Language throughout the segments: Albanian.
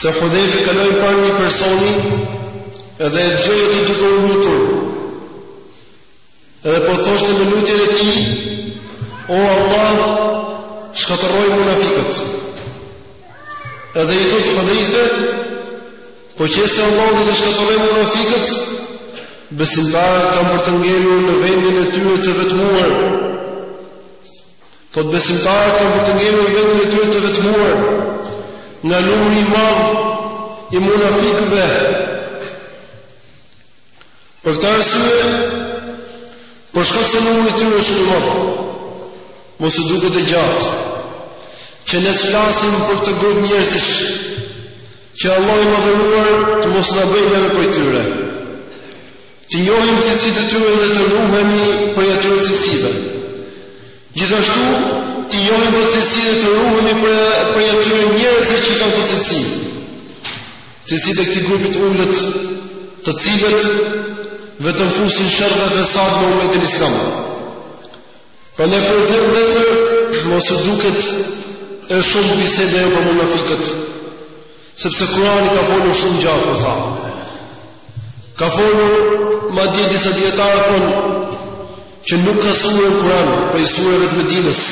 Se Hudhejfe kaloi para një personi dhe e dëgjoi atë duke u lutur. Edhe po thoshte në lutjen e tij, "O Allah, shkatërroj munafiqët." Edhe i thotë Hudhejfe, "Po qe se Allahu do të shkatërrojë munafikët, besimtarët kanë për të ngelur në vendin e tyre të vetmuar." Thotë besimtarët kanë për të ngelur në vendin e tyre të vetmuar nga numri i madh i munafikëve. Për këtë arsye, për shkak se numri i tyre është shumë i madh, mos u duket e gjatë që ne të flasim për këtë grup njerëzish që Allah i madhëruar të mos na bëjë edhe prej tyre. T'i njohim cilësitë e tyre dhe të ruhemi prej atyre cilësive. Gjithashtu, t'i njohim ato cilësi dhe të ruhemi prej atyre njerëzve që kanë këto cilësi. Cilësitë e këtij grupi të ulët, të cilët vetëm fusin sherr dhe fesad në umetin islam. Prandaj vëllezër, mos u duket e shumë biseda për munafikët, Sepse Kurani ka folur shumë gjatë për ta. Ka folur madje disa djetarë thonë që nuk ka sure në Kuran prej sureve të Medinës,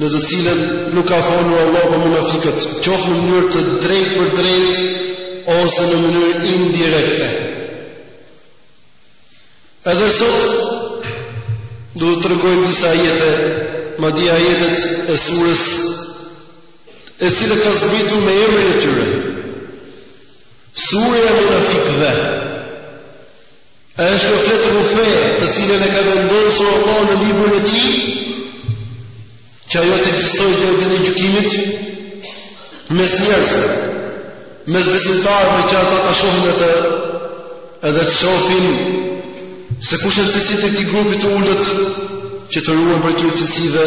në të cilën nuk ka folur Allahu për munafikët, qoftë në mënyrë të drejtpërdrejtë ose në mënyrë indirekte. Edhe sot do të tregojmë disa ajete, madje ajetet e surës e cila ka zbritur me emrin e tyre. Surja e Munafikëve është një fletërrufe të cilën e ka vendosur Allah në librin e tij, që ajo të ekzistojë deri ditën e gjykimit mes njerëzve, mes besimtarëve që ata ta shohin atë edhe të shohin se kush janë cilësitë e këtij grupi të ulët që të ruhen prej atyre cilësive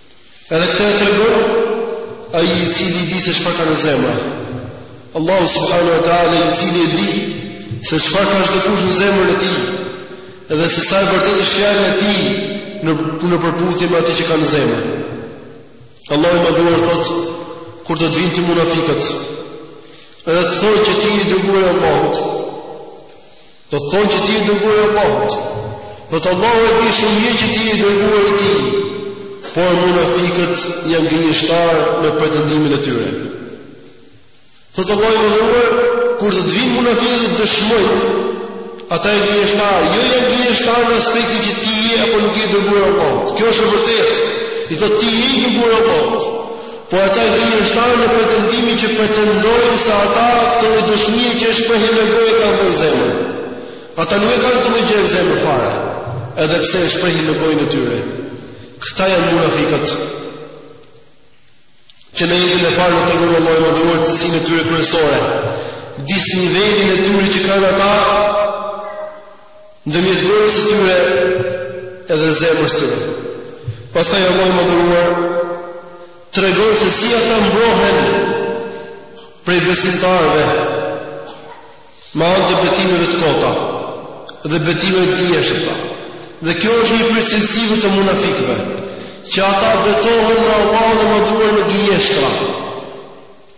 Edhe këtë e tregon ai i cili e di se çfarë ka në zemër. Allahu subhanahu wa taala i cili e di se çfarë ka çdo kush në zemrën e tij dhe se sa e vërtetë është fjala e tij në në përputhje me atë që ka në zemër. Allahu i madhëruar thotë kur do të vijnë te ti munafikët edhe të thonë që ti je i dërguari i Allahut Do të thonë që ti je i dërguar i Allahut. Thotë Allahu e di shumë mirë që ti je i dërguar i tij. Por munafikët janë gënjeshtarë në pretendimin e tyre. Thotë Allahu i madhëruar kur të vijnë munafikët dëshmojnë ata janë gënjeshtarë, jo janë gënjeshtarë në aspektin që ti je apo nuk je i dërguar i Allahut. Kjo është e vërtetë. I thotë ti je i dërguar i Allahut. Por ata janë gënjeshtarë në pretendimin që pretendojnë se ata këtë lloj dëshmie që e shprehin në gojë e kanë dhe në zemër. Ata nuk e kanë këtë lloj gjëje në zemër fare, edhe pse e shprehin në gojën e tyre. Këta janë munafikët. Që në ajetin e parë na tregon Allahu i Madhëruar cilësinë e tyre kryesore, disnivelin e tyre që kanë ata Ndërmjet gojës së tyre edhe zemrës së tyre. Pastaj Allahu i Madhëruar tregon se si ata mbrohen prej besimtarëve me anë të betimeve të kota dhe betimeve të gënjeshta. Dhe kjo është një prej cilësive të munafikëve, që ata betohen në Allahun e Madhëruar në gënjeshtra.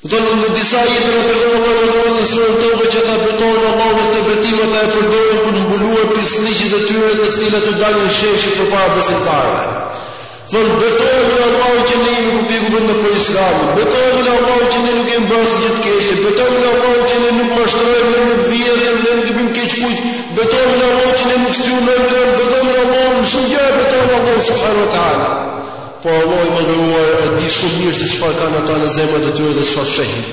Thotë në disa ajete të tjera Allahu i Madhëruar në Surën Tawbe që ata betohen në Allahun dhe këtë betim ata e përdorin për të mbuluar pislliqet e tyre të cilat u dalin sheshit përpara besimtarëve. Thonë betohemi në Allahun që ne jemi kuptiku vetëm në për Islamin, betohemi në Allahun që ne nuk kemi bërë asgjë të keqe, betohemi në Allahun që ne nuk mashtrojmë, ne nuk vjedhim, ne nuk i bëjmë keq kujt, betohemi në Allahun që ne nuk spionojmë, betohemi në Allahun në shumë gjëra betohemi në Allahun subhanuhu teala. Por Allahu i Madhëruar e di shumë mirë se çfarë kanë ata në zemrat e tyre dhe çfarë fshehin.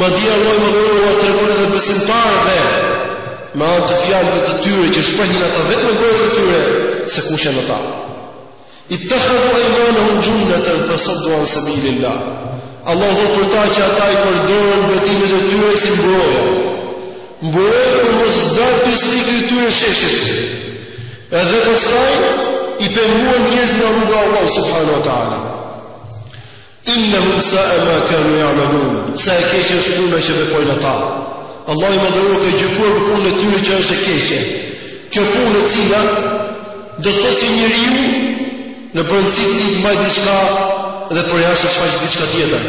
Madje Allahu i Madhëruar ua tregon edhe besimtarëve me anë të fjalëve të tyre që shprehin ata vetë me gojën e tyre se kush janë ata. Ittakhadhu aymanahum junnatan fasaddu an sabilillah. Allahu thotë për ta që ata i përdorin betimet e tyre si mburojë. Mburojë për mos t'u dalë pisllëqet e tyre sheshit, edhe pastaj i pengojnë njerëzit nga rruga e Allahut subhanahu wa taala. Innahum sa'a ma kanu ya'malun. Sa e keqe është puna që veprojnë ata. Allahu i Madhëruar ka gjykuar punën e tyre që është e keqe. Kjo punë e cila do të thotë se njeriu Në brendësi të tij mban diçka dhe përjashtë shfaq diçka tjetër.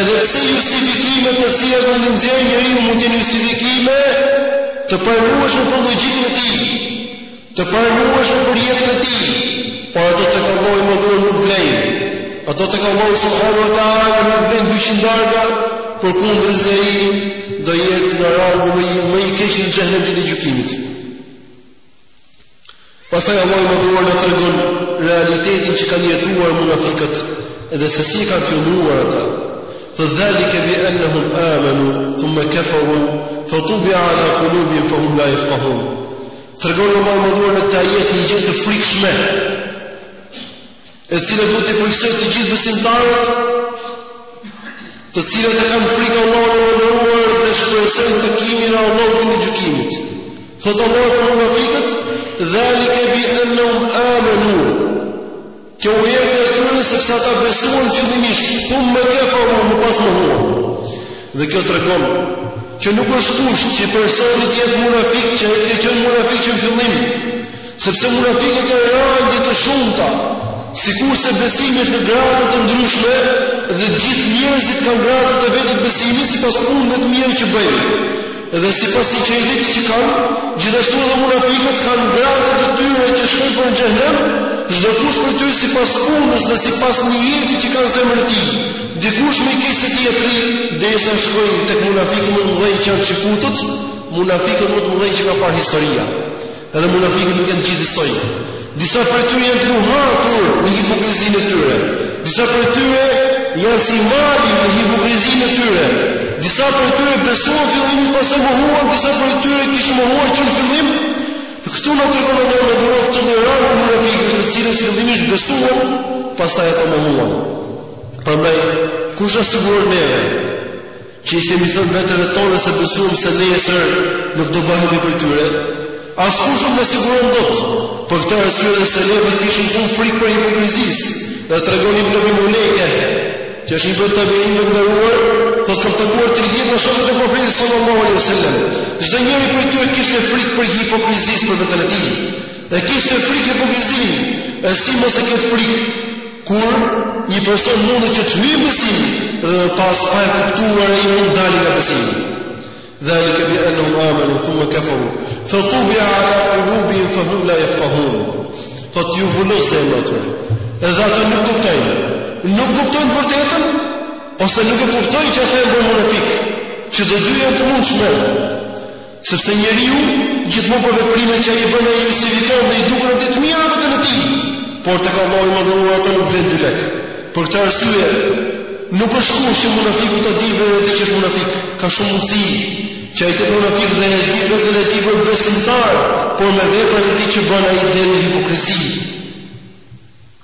Edhe pse justifikimet të cilat mund t'i nxjerrë njeriu mund të jenë justifikime të pranueshme për logjikën e tij, të pranueshme për jetën e tij, por ato tek Allahu i Madhëruar nuk vlejnë. Ato tek Allahu subhanahu wa taala nuk vlejnë dyqind darka, përkundërzi ai do jetë në gradën më të keqe në xhehenem ditën e gjykimit. Pastaj Allahu i Madhëruar na tregon realitetin që kanë jetuar munafiqët dhe se si kanë filluar ata. Zalika bi annahum amanu thumma kafaru fa tubi'a ala qulubihim fa hum la yafqahun. Tregon Allahu i Madhëruar në këtë ajet një gjë të frikshme. e cila duhet të frikësojë të gjithë besimtarët, të cilët e kanë frikë Allahun e madhëruar dhe shpresojnë takimin e Allahut ditën e gjykimit. Thotë Allahu për munafiqët, "Dhalika bi annahum amanu." Kjo gjendje e tyre sepse ata besuan fillimisht, thumma kafaru më pas mohuan. Dhe kjo tregon që nuk është kusht që personi të jetë munafik, që të ketë qenë munafik që në fillim, Sepse munafiqët kanë rangje të shumta, sikurse besimi është në grada të ndryshme dhe të gjithë njerëzit kanë gradat e veta të besimit sipas punëve të mira që bëjnë. Dhe sipas sinqeritetit që kanë, gjithashtu edhe munafiqët kanë gradat e tyre që shkojnë për xhenem, çdokush prej tyre sipas punës dhe sipas nijetit që ka në zemrën e tij. Dikush më keq se tjetri, derisa shkojnë tek munafiqët më të mëdhenj që janë çifutët, munafiqët më të mëdhenj që ka parë historia. Edhe munafiqët nuk janë të gjithë njësoj. Disa prej tyre janë të luhatur në hipokrizinë e tyre. Disa prej tyre janë si mali në hipokrizinë e tyre. Disa prej tyre besuan fillimisht pastaj mohuan, disa prej tyre kishin mohuar që në fillim. Këtu na tregon Allahu i madhëruar për munafiqët, të cilët fillimisht besuan, pastaj ata mohuan. Prandaj kush na siguron neve? që i kemi thënë vetëve tona se besuam se nesër nuk do bëhemi prej tyre, askush nuk na siguron dot. Për këtë arsye edhe selefët kishin shumë frikë prej hipokrizisë, dhe tregon Ibn Ebi Mulejke, që është një prej tabiinëve të nderuar, thotë kam takuar tridhjetë nga shokët e profetit sallallahu alejhi ue selem. Çdonjëri prej tyre kishte frikë prej hipokrizisë për veten e tij, e kishte frikë hipokrizinë, e si mos e ketë frikë, Kur një person mundet që të hyjë në besim dhe më pas pa e kuptuar ai mund të dalë nga besimi. Dhalika bi annahum amanu thumma kafaru fa tubi'a ala qulubihim fa hum la yafqahun. Thotë iu vulosën zemrat atyre. Edhe ata nuk kuptojnë. Nuk kuptojnë të vërtetën ose nuk e kuptojnë që ata janë bërë munafik. Që të dyja janë të mundshme. Sepse njeriu gjithmonë për veprimet që ai bën i justifikon dhe i duken ato të mira veten e tij. Por tek Allahu i Madhëruar ato nuk vlejnë dy lek. Për këtë arsye nuk është kusht që munafiku ta dijë veten e tij që është munafik. Ka shumë mundësi që ai të jetë munafik dhe e di veten e tij për besimtar, por me veprat e tij që bën ai del në hipokrizi.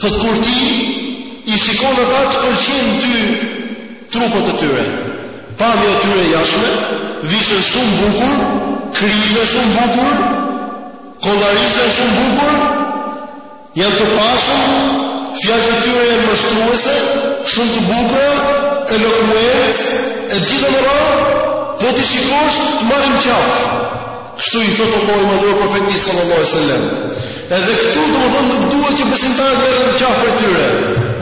Thotë kur ti i shikon ata të pëlqejnë ty trupat e tyre. Pamja e tyre e jashtme vishen shumë bukur, krihen shumë bukur, kollarisen shumë bukur, janë të pashëm, fjalët e tyre janë mashtruese, shumë të bukura, elokuencë, e gjitha me radhë, po t'i shikosh të marrin në qafë. Kështu i thotë Allahu i madhëruar profetit sallallahu alaihi wasallam. Edhe këtu domethënë nuk duhet që besimtarët të merren në qafë prej tyre.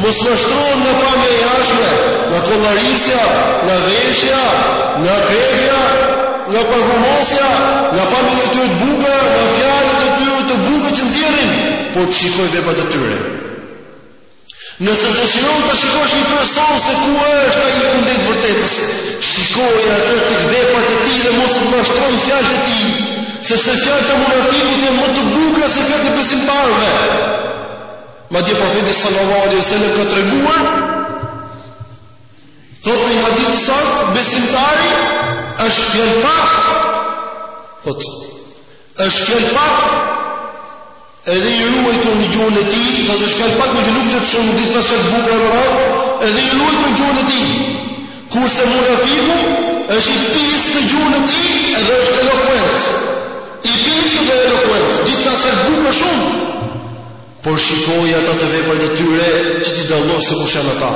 Mos mashtrohen nga pamja e jashtme, nga kollarisja, nga veshja, nga krehja, nga parfumosja, nga pamjet e tyre të bukura, nga fjalët e tyre të bukura që nxjerrin, por të shikojnë veprat e tyre. Nëse dëshiron ta shikosh një person se ku është ai kundrejt të vërtetës, shikoje atë tek veprat e tij dhe mos të të mashtrojnë fjalët e tij, sepse fjalët e munafikut janë më të bukura se fjalët e besimtarëve. Madje profeti sallallahu alaihi wasallam ka treguar Thotë në një hadith të saktë, besimtari është fjalëpak. Thotë Është fjalëpak edhe i ruajtur në gjuhën e tij, pra është fjalëpak meqë nuk flet shumë ditë pas sot bukur më radh, edhe i ruajtur në gjuhën e tij. Kurse munafiku është i pis në gjuhën e tij edhe është elokuent. I pis dhe elokuent, ditë pas sot bukur shumë. Por shikoji ata te veprat e tyre që t'i dallosh se kush janë ata.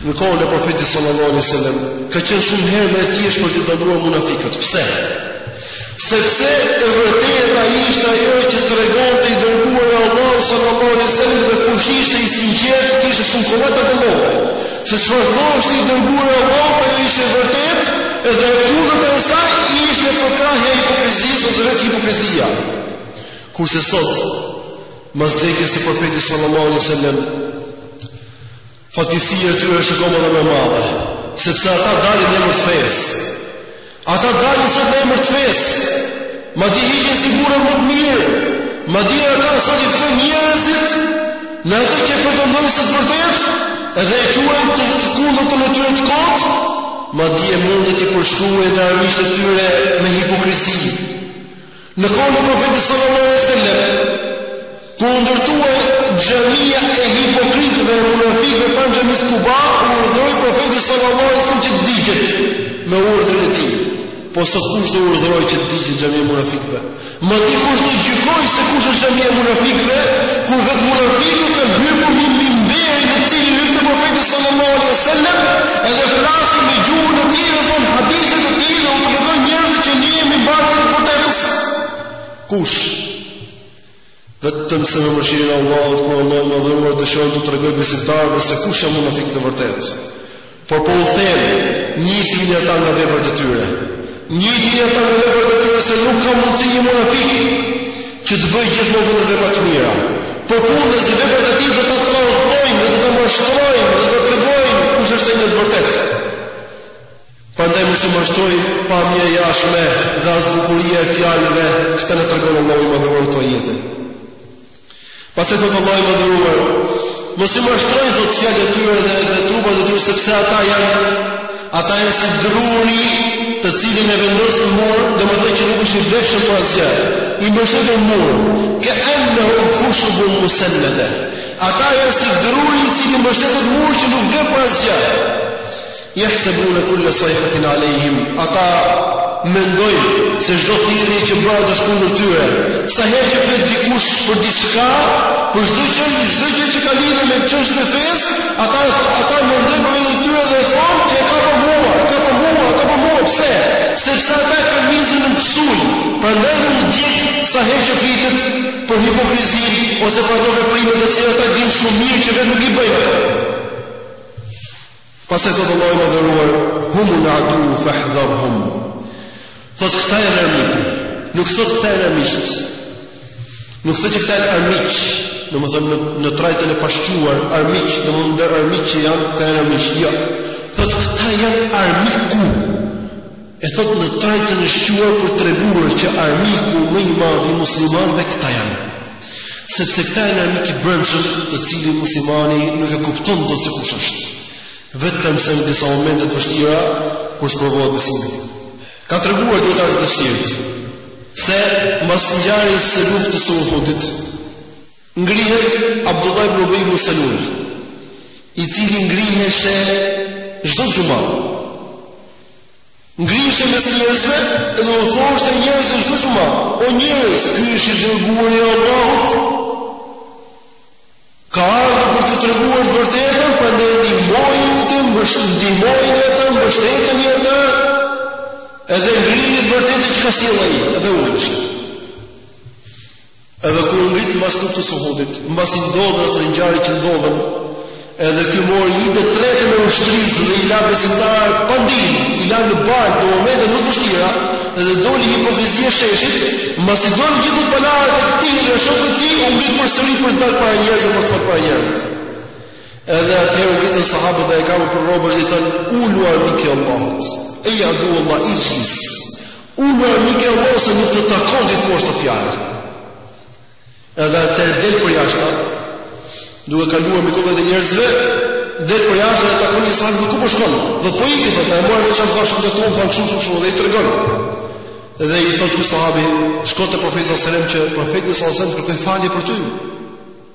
Në kohën e Profetit sallallahu alaihi wasallam, ka qenë shumë herë më e thjeshtë për t'i dalluar munafikët. Pse? Sepse e vërteta ishte ajo që tregonte i dërguar i Allahut sallallahu alaihi wasallam dhe kush ishte i sinqertë, e kishte shumë kollaj ta dallojë. Se çfarë thoshte i dërguar i Allahut, ajo ishte e vërteta, edhe e kundërta e saj ishte përkrahja e hipokrizisë ose vetë hipokrizia. Kurse sot Mas vdekjes së Profetit sallallahu alaihi wasallam, fatkeqësia e tyre është akoma më e madhe, sepse ata dalin në emër të fesë. Ata dalin sot në emër të fesë. Madje hiqen si burra më të mirë. Madje ata sot i ftojnë njerëzit në atë që pretendojnë se është e vërtetë edhe e quajnë të, të kundërtën e tyre të kotë, madje mund t'i përshkruajnë dhe armiqtë e tyre me hipokrizi. Në kohën e Profetit sallallahu alejhi ve sellem, kur u ndërtua xhamia e hipokritëve e munafikëve pranë xhamisë Kuba, urdhëroi Profeti sallallahu alejhi ve sellem që të digjet me urdhrin e tij. Po sot kush do të urdhërojë që të digjet xhamia e munafikëve? Madje kush do të gjykojë se kush është xhamia e munafikëve, kur vetë munafiku ka hypur në mimberin në të cilin hypte profeti sallallahu alejhi ve sellem, Edhe flasin me gjuhën e tij dhe thonë hadithe të tij dhe u tregojnë njerëzve që ne jemi mbartës të së vërtetës. Kush? Vetëm se me mëshirën e Allahut kur Allahu i madhëruar dëshiron t'u tregojë besimtarëve se kush janë munafikët e vërtetë. Por po u them, njihini ata nga veprat e tyre. Njihini këta nga veprat e tyre se nuk ka mundësi një munafik që të bëjë gjithmonë vetëm vepra të mira. Përkundazi veprat e tij do ta tradhtojnë dhe do ta mashtrojnë dhe do ta tregojnë kush është ai në të vërtetë. Prandaj mos u mashtrojë pamja e jashtme dhe as bukuria e fjalëve, këtë na tregon Allahu i Madhëruar këto ajete. Pastaj thotë Allahu i Madhëruar, mos të mashtrojnë këto fjalët e tyre dhe, dhe trupat e tyre sepse ata janë ata janë si druri të cilin e vendos në mur, domethënë që nuk është i vlefshëm për asgjë. I mbështetur në mur, ka annahum khushubun musannada. Ata janë si druri i cili mbështetet në mur që nuk vlen për asgjë. Yahsabuna kulla sayhatin alejhim ata mendojnë se çdo thirrje që bëhet është kundër tyre. Sa herë që flet dikush për diçka, për çdo gjë, çdo gjë që ka lidhje me çështje të fesë, ata ata mendojnë për veten e tyre dhe thonë që e ka për mua, e ka për mua, e ka për mua pse? Sepse ata e kanë mizën nën kësulë, prandaj u djeg sa herë që flitet për hipokrizim ose për ato veprime të cilat ata e dinë shumë mirë që vetë nuk i bëjnë. Pastaj thotë Allahu i Madhëruar, Humul aduw fahdharhum. Thotë këta janë armiku. Nuk thotë këta janë armiq. Nuk thotë që këta janë armiq, domethënë në, në trajtën e pashquar, armiq, domethënë ndër armiq që janë, këta janë armiq. Jo. Thotë këta janë armiku. E thotë në trajtën e shquar për treguar që armiku më i madh i muslimanëve këta janë. Sepse këta janë armik i brendshëm, të cilin muslimani nuk e kupton dot se kush është. Vetëm se në disa momente të vështira kur sprovohet besimi. Kanë treguar dijetarët e tefsirit se mbas ngjarjes së luftës së Uhudit ngrihet Abdullah ibn Ubay ibn Salul, i cili ngriheshe çdo xhuma. Ngriheshe mes njerëzve dhe u thoshte njerëzve çdo xhuma, o njerëz, ky është i dërguari i Allahut. Ka ardhur për të treguar të vërtetën, prandaj ndihmojeni, ndihmojeni atë, mbështeteni atë. Edhe ngrini të vërtetën që ka sjellë ai, edhe ulej. Edhe kur u ngrit mbas luftës së Uhudit, mbasi ndodhën ato ngjarje që ndodhën, edhe ky mori një të tretën e ushtrisë dhe i la besimtarët pa ndihmë, i la në baltë në momentet më të vështira, edhe doli hipokrizia sheshit, mbasi dolën gjithë pallavrat e këtij dhe shokëve të tij u ngrit përsëri për të dalë para njerëzve për të folur para njerëzve. Edhe atëherë u ngritën sahabët dhe e kapën për rrobash dhe i thanë: "Ulu armik i Allahut. Ej aduw Allah, ijlis." Ulu armik i Allahut se nuk të takon t'i thuash këto fjalë. Edhe atëherë del përjashta. Duke kaluar mbi kokat e njerëzve, del përjashta dhe takon një sahabi ku po shkon. Do po ikë thotë, e mora veçan tash të tuam kanë kështu kështu kështu dhe i tregon. Dhe i thotë ky sahabi, shko te profeti sallallahu alajhi wasallam që profeti sallallahu alajhi wasallam të kërkojë falje për ty.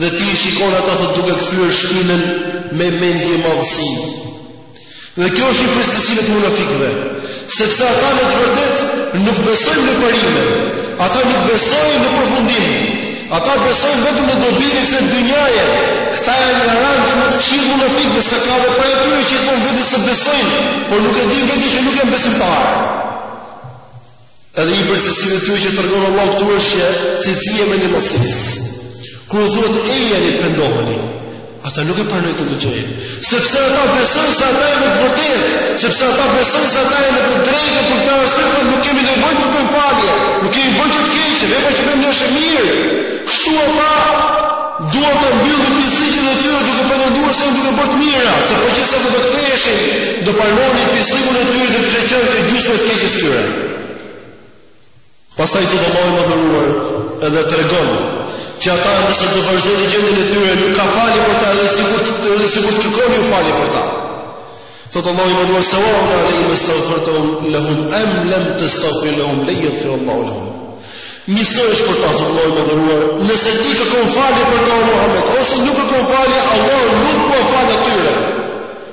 Dhe ti i shikon ata të duke kthyer shpinën me mendjemadhësi. Dhe kjo është një prej cilësive të munafikëve. Sepse ata në të vërtetë nuk besojnë në parime. Ata nuk besojnë në përfundim. Ata besojnë vetëm në dobinë e kësaj dynjaje, këta janë rang më i keq i munafikëve se ka edhe prej atyre që i thonë vetes se besojnë, por nuk e dinë vetë që nuk janë besimtarë. Edhe një prej cilësive të tyre që tregon Allahu këtu është cilësia e mendjemadhësisë. Kur u thuhet ejani pendohuni, Ata nuk e pranojnë këtë gjë, sepse ata besojnë se ata janë në të vërtetë, sepse ata besojnë se ata janë në të drejtë për këtë arsye nuk kemi nevojë të kërkojmë falje, nuk kemi bërë të keqe, vepra që bëjmë është e mirë. Kështu ata duan të mbyllin pislikun e tyre duke pretenduar se janë duke bërë të mira, se po qe se do të ktheheshin, do pranonin pislikun e tyre dhe do hiqnin gjysmën e të keqes tyre. Pastaj thotë Allahu i Madhëruar edhe tregon që ata nëse do vazhdojnë gjendjen e tyre nuk ka falje për ta edhe sikur edhe sikur të kërkoni ju falje për ta. Thotë Allahu i Madhëruar sawaun alayhim astaghfarta lahum am lam tastaghfir lahum lan yaghfir Allahu lahum. Njësoj është për ta thotë Allahu i Madhëruar, nëse ti kërkon falje për ta Muhammed ose nuk kërkon falje, Allahu nuk ua fal atyre.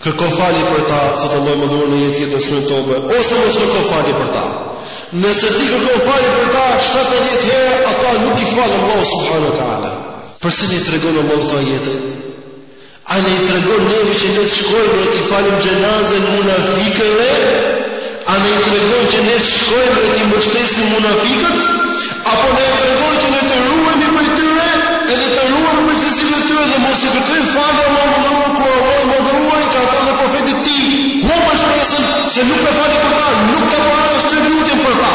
Kërko falje për ta, thotë Allahu i Madhëruar në një ajet tjetër në Suren Teube, ose mos kërko falje për ta. Nëse ti kërkon falje për ta 70 herë, ata nuk i fal Allahu subhanahu wa taala. Përse na i tregon Allahu këto ajete? A na i tregon neve që ne të shkojmë dhe t'i falim xhenazën munafikëve? A na i tregon që ne të shkojmë dhe t'i mbështesim munafikët, apo na i tregon që ne të ruhemi prej tyre edhe të ruhemi prej cilësive të tyre dhe mos i kërkojmë falje Allahut të Madhëruar kur Allahu i Madhëruar i ka thënë profetit të tij, humbe shpresën se nuk ka falje për ta, nuk ta pranon as ty lutjen për ta.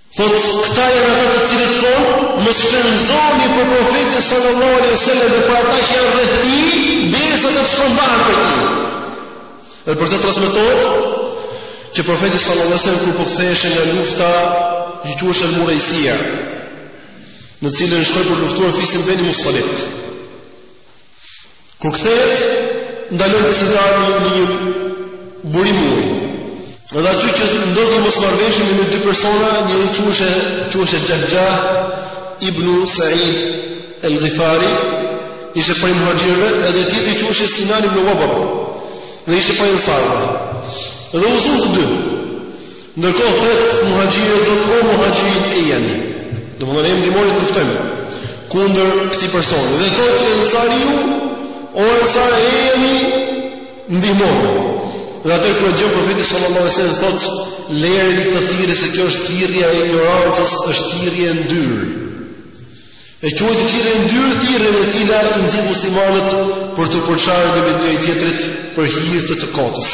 Thotë, Këta janë ata të cilët thonë, Mos shpenzoni për Profetin sallallahu alaihi wasallam dhe për ata që janë rreth tij, derisa të shpërndahen prej tij. Dhe për të transmetohet që Profeti sallallahu alaihi wasallam kur po ktheheshe nga lufta, që quheshe Al-Muraisia, në cilën shkoi për luftuar fisin Beni Mustalik. Kur kthehet, ndalon besimtarët në një, një burim uji. Dhe aty që ndodhi një mosmarrëveshje me dy persona, njëri quhej quhej Xhahxhah ibn Sa'id al-Ghifari, ishte prej muhaxhirëve, edhe tjetri quhej Sinan ibn Wabr. Dhe ishte prej ansarëve. Dhe u zunë të dy. Ndërkohë thërret Muhaxhiri thotë o Muhaxhirë ejani. Domethënë ne ndihmoni të luftojmë kundër këtij personi dhe thotë Ensariu o Ensarë ejani ndihmoni. Dhe atëherë kur e dëgjon profeti sallallahu alajhi wasallam thotë lejeni këtë thirrje se kjo është thirrja e ignorancës, është thirrje e ndyrë. E quajti thirrje e ndyrë, thirrje e cila i nxit muslimanët për t'u përçarë ndërmjet tjetrit për hir të të kotës.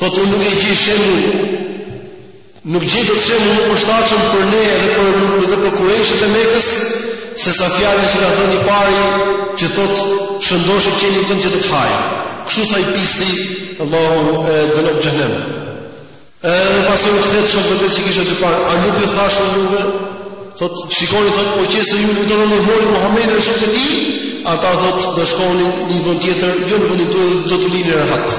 Thot unë nuk e gjej shembull. Nuk gjej dot shembull më të përshtatshëm për ne dhe për dhe për kurejshët e Mekës, se sa fjala që ka thënë i pari, që thot shëndoshi qenin tënd që të të hajë. Kështu tha i pisti Allahu e dënoftë xhehenem. E pastaj u kthehet shokëve të vet që kishte aty pranë, a nuk ju thashë juve? Thot shikoni thot po qe se ju nuk do të ndihmoni Muhamedin e shokët e tij, ata thot do shkonin në një vend tjetër, jo në vendin tuaj do t'ju linin rehat.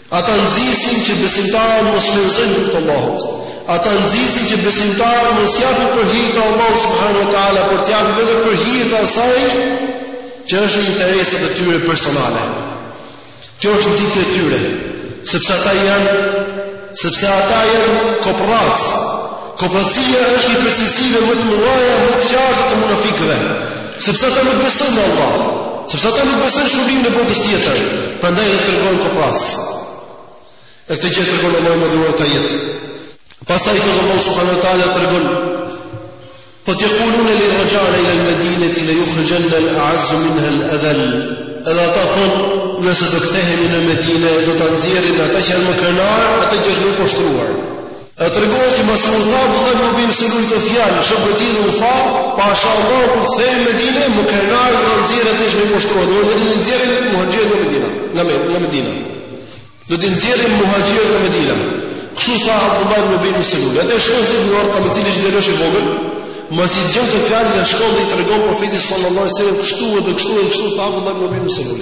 Ata nxisin që besimtarët mos shpenzojnë në rrugë të Allahut. Ata nxisin që besimtarët mos japin për hir të Allahut subhanahu wa teala, por të japin vetëm për hir të asaj që është në interesat e tyre personale. Kjo është nxitje e tyre, sepse ata janë sepse ata janë koprracë Koprracia është një prej cilësive më të mëdha e më të qarta të munafikëve, sepse ata nuk besojnë në Allah, sepse ata nuk besojnë në shpërblimin e botës tjetër, prandaj edhe tregohen koprracë. E këtë gjë tregon Allahu me këto ajete. Pastaj thotë Allahu subhanahu wa taala tregon Thotë jekulune lein raxha'na ilel medineti le jukhrixhennel eazzu minhel edhel Edhe ata thonë nëse të kthehemi në Medine do të nxjerrin ata që janë më krenarë ata që është më i poshtëruar E tregohet që mbasi e tha Abdullah ibn Ubay Seluli këtë fjalë, u betua dhe u tha, "Pasha Allahun kur të kthehemi në Medinë, më krenari do nxjerrë atë që është më i poshtëruar." Do të thotë nxjerrin muhaxhirët në Medinë, nga me, nga Medinë. Do të nxjerrin muhaxhirët në Medinë. Kështu tha Abdullah ibn Ubay ibn Selul. Atëherë shkon Zejd ibn Erkami i cili ishte djalosh i vogël, mbasi dëgjon këtë fjalë dhe shkon dhe i tregon profetit sallallahu alaihi wasallam kështu dhe kështu dhe kështu tha Abdullah ibn Ubay ibn Selul.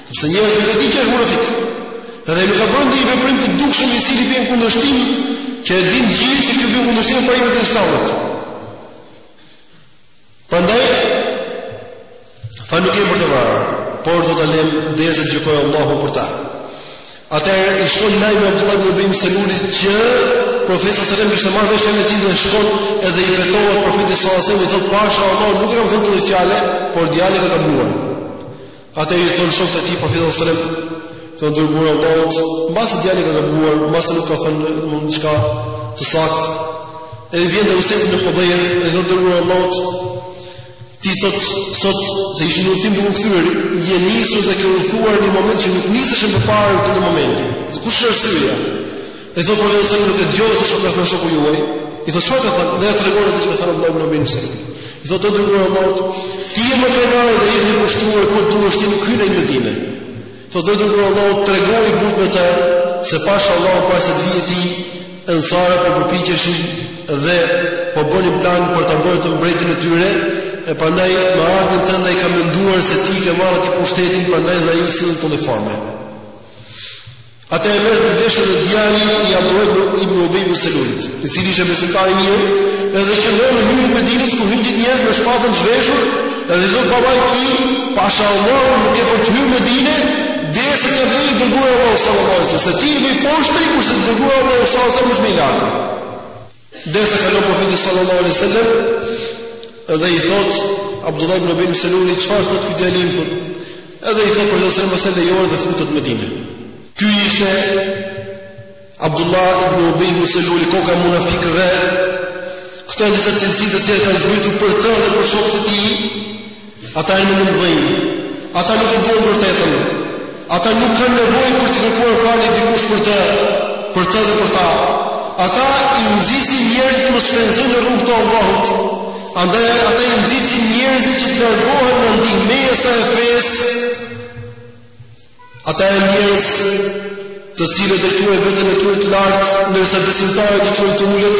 Sepse njerëzit nuk e dinë që është munafik. Edhe nuk ka bërë ndonjë veprim të dukshëm i cili bën kundërshtim që e din gjithë se ky bën kundërshtim parimet e Islamit. Prandaj fa nuk kemi për ta vrarë, por do ta lëm derisa të gjykojë Allahu për ta. Atëherë i shkon lajmi Abdullah ibn Ubay Selulit që profeti sallallahu alajhi wasallam e ka marrë vesh fjalën e tij dhe shkon edhe i betohet profetit sallallahu alajhi wasallam i thotë pasha Allah nuk e kam thënë këtë fjalë, por djali ka gabuar. Atëherë i thonë shokët e tij profetit sallallahu alajhi wasallam, "I dërguar i Allahut, mbase djali ka gabuar, mbase nuk ka thënë ndonjë diçka të saktë, e vjen dhe Usaid ibn Hudhair, e thotë i dërguar i Allahut, ti thot sot se ishin në udhëtim duke kthyer, je nisur dhe ke udhëtuar në një moment që nuk niseshe më përpara në atë moment. Kush është arsyeja? I thotë profeti a nuk e dëgjove se çka ka thënë shoku juaj, i thotë çfarë ka thënë, dhe e tregon atë që ka thënë Abdullah ibn Ubay ibn I thotë i dërguar i Allahut, ti je më krenar dhe je më i poshtëruar po deshe ti nuk hyn në Medinë. Thotë i dërguar i Allahut, tregohu i butë me të se pasha Allahun para se të vije ti ensarët po përpiqeshin dhe po bënin plan për ta bërë mbretin e tyre, e prandaj me ardhjen tënde ai ka menduar se ti ke marrë atë pushtetin, prandaj dhe ai sillet në këtë formë. Atë e merr në vesh edhe djali i Abdullah ibn Ubay ibn Selulit, i cili ishte besimtar i mirë, edhe qëndron në hyrje të Medinës ku hyjnë gjithë njerëz me shpatën të zhveshur, edhe i thot babait të tij, "Pashallah, nuk ke për të hyrë në Medinë, derisa të vijë i dërguari i Allahut sallallahu alaihi wasallam, se ti je më i poshtri kurse i dërguari i Allahut sallallahu alaihi wasallam është më i lartë." Derisa kalon profeti sallallahu alaihi wasallam dhe i thot Abdullah ibn ibn Ubay Seluli çfarë thot ky djali im thot Edhe i thot profeti sallallahu alaihi wasallam lejoje dhe futet në Medinë. Ky ishte Abdullah ibn Ubay ibn Seluli koka e munafikëve dhe këto janë disa cilësi të cilat kanë zbritur për të dhe për shokët e tij Ata janë mendjemëdhenj. Ata nuk e duan të vërtetën. Ata nuk kanë nevojë për të kërkuar falje dikush për të, për të dhe për ta. Ata i nxisin njerëzit të mos shpenzojnë në rrugën e Allahut. Andaj ata i nxisin njerëzit që të largohen nga ndihmesa e fesë. Ata janë njerëz të cilët e quajnë veten e tyre të lartë, ndërsa besimtarët e quajnë të ulët.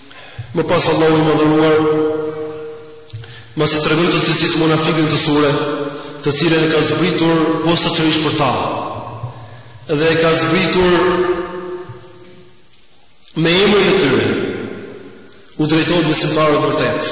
Më pas Allahu i Madhëruar masi tregoi cilësitë e munafikëve në këtë sure, të cilën e ka zbritur posaçërisht për ta. Dhe e ka zbritur me emrin e tyre. U drejtohet besimtarëve të vërtetë.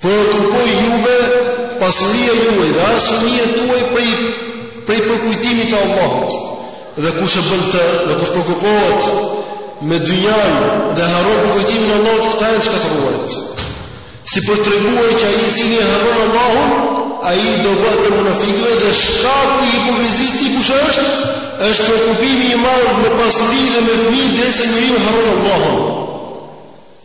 Preokupojë juve pasuria juaj dhe as fëmijët tuaj prej përkujtimit të Allahut. Dhe kush e bën këtë, dhe kush përkupohet me dynjan dhe harron përkujtimin e Allahut, këta janë të shkatërruarit. Si për të treguar që ai i cili e harron Allahun, ai do bëhet prej munafikëve dhe shkaku i hipokrizisë së tij kush është? Është përkupimi i madh me pasuri dhe me fëmijë derisa njeriu harron Allahun.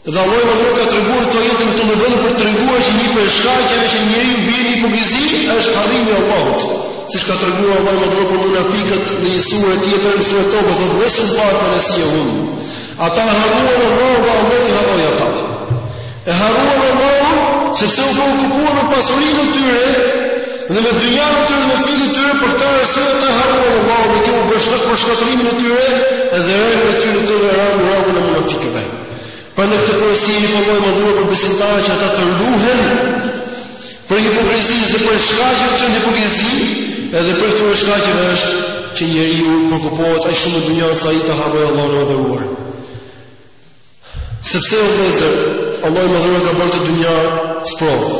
Dhe Allahu i madhëruar ka treguar këto ajete me të më vënë për të treguar që një prej shkaqeve që njeriu bie në hipokrizi është harrimi i Allahut. Siç ka treguar Allahu i madhëruar për munafiqët në një sure tjetër, në suren Teube, thotë nesullahe fe nesijehum. Ata harruan Allahun dhe Allahu i harroi ata. E harruan Allahun sepse u preokupuan me pasurinë e tyre dhe me dynjanë e tyre dhe me fëmijët e tyre për këtë arsye ata harruan Allahun dhe kjo u bë shkak për shkatërrimin e tyre dhe rënien e tyre të dhe rënë në rrugën e munafiqëve. Prandaj këtë porosi e jep Allahu i madhëruar për besimtarët që ata të ruhen prej hipokrizisë dhe prej shkaqeve që çojnë në hipokrizi, edhe prej këtyre shkaqeve është që njeriu përkupohet aq shumë me dynjanë sa ai të harrojë Allahun e madhëruar. Sepse o vëllezër, Allahu i madhëruar e ka bërë këtë dynja sprovë.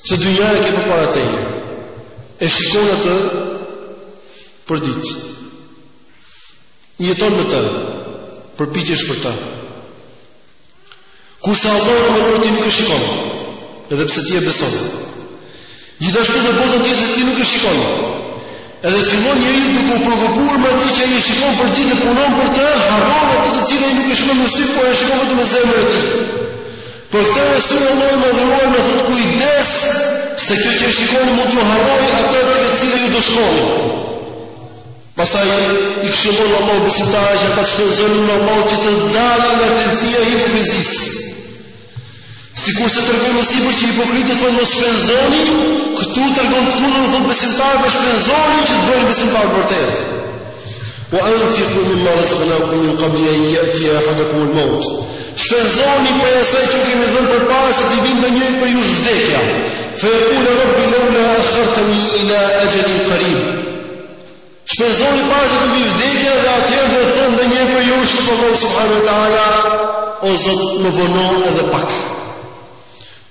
Se dynjanë e ke përpara teje. E shikon atë përditë. Jeton me të, përpiqesh për të. Kurse Allahun e madhëruar ti nuk e shikon, edhe pse ti e beson. Gjithashtu dhe botën tjetër ti nuk e shikon. Edhe fillon njeriu duke u preokupuar me atë që ai e shikon përditë e punon për të, harron atë të cilën ai nuk e shikon me sy, por e shikon vetëm me zemrën e tij. Për këtë arsye Allahu i madhëruar na thotë kujdes se kjo që e shikoni mund t'ju harrojë atë te e cila ju do shkoni. Pastaj i këshillon Allahu besimtarët që ata të shpenzojnë për Allah që të dalin nga cilësia e hipokrizisë. Sikur se tregon më sipër që hipokritët thonë mos shpenzoni, këtu tregon të kundërtën thotë besimtarëve shpenzoni që të bëheni besimtarë të vërtetë. Wa anfiqu mimma razaqnakum min qabli an yati ahadakum al-maut. Shpenzoni prej asaj që ju kemi dhënë përpara se t'i vijë ndonjërit prej jush vdekja. Fa yaqulu rabbi lawla akhartani ila ajalin qarib. Shpenzoni para se t'ju vijë vdekja dhe atëherë do të thotë ndonjëri prej jush thotë Allahu subhanahu wa taala, o Zot, më vono edhe pak.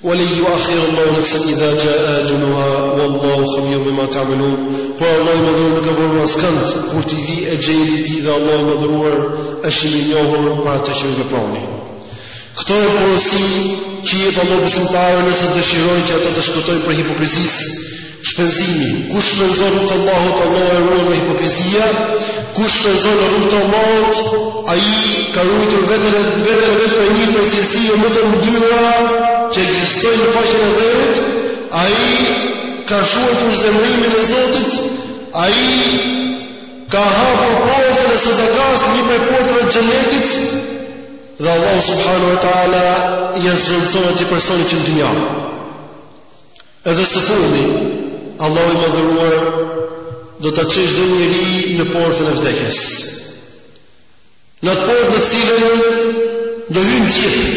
Wa lan yuakhira Allahu nafsan idha jaa ajaluha, wallahu khabirun bima tamalun, por Allahu i madhëruar nuk e vonon askënd, kur t'i vijë exheli i tij dhe Allahu i madhëruar është i mirënjohur për atë që ju veproni. Kjo është porosia që i jep Allahu besimtarëve nëse dëshirojnë që ata të shpëtojnë prej hipokrizisë, Shpenzimi, kush shpenzon në rrugë të Allahut, Allahu e ruan nga hipokrizia. Kush shpenzon në rrugë të Allahut, ai ka ruajtur veten e vet prej një prej cilësive më të ndyra që ekzistojnë në faqen e dheut. Ai ka shuar zemërimin e Zotit, ai ka hapur portën e sadakasë, një prej portave të xhenetit. Dhe Allahu subhanahu wa taala ia zgjeron atij personi që në dynja. Edhe së fundi, Allahu i Madhëruar do ta çojë çdo njeri në portën e vdekjes. Në atë portë në të cilën do hyjnë të gjithë.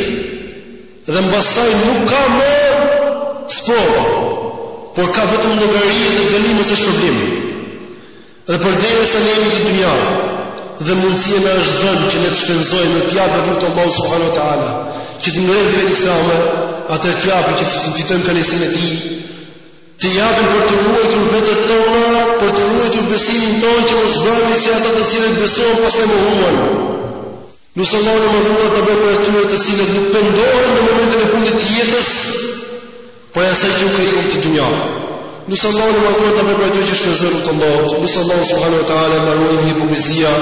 Dhe mbasaj nuk ka më sprovë, por ka vetëm llogari dhe dënim ose shpërblim. Dhe përderisa ne jemi në dynja dhe mundësia na është dhënë që ne të shpenzojmë e të japim në rrugë të Allahut subhanahu ua teala, që të ngrihet feja islame, atëherë të japim që të fitojmë kënaqësinë e tij, të japim për të ruajtur vetet tona, për të ruajtur besimin tonë që mos bëhemi si ata të cilët besuan pastaj mohuan. Myslimanë e mënduar të bëjë për atyre të cilët nuk pëndohen në momentin e fundit të jetës, për e asaj që u ka i këmë të dynja. Nësë Allah në madhërë të bëjë për atyre që shpesër u të ndot, nësë Allah në suhanu e tala në ruën dhe hipokrizia,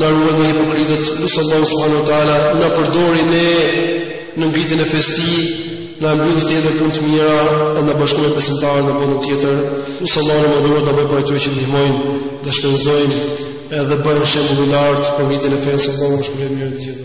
në ruën dhe hipokritët, nësë Allah në suhanu e tala në përdori ne në ngritin e festi, Na mbylltë jetën me punë të mira dhe na bashkoftë me besimtarët në botën tjetër, lus Allahun e Madhëruar të na bëjë prej atyre që ndihmojnë dhe shpenzojnë edhe bëhen shembull i lartë për ngritjen e fesë, Allahu na shpërblejë të gjithëve.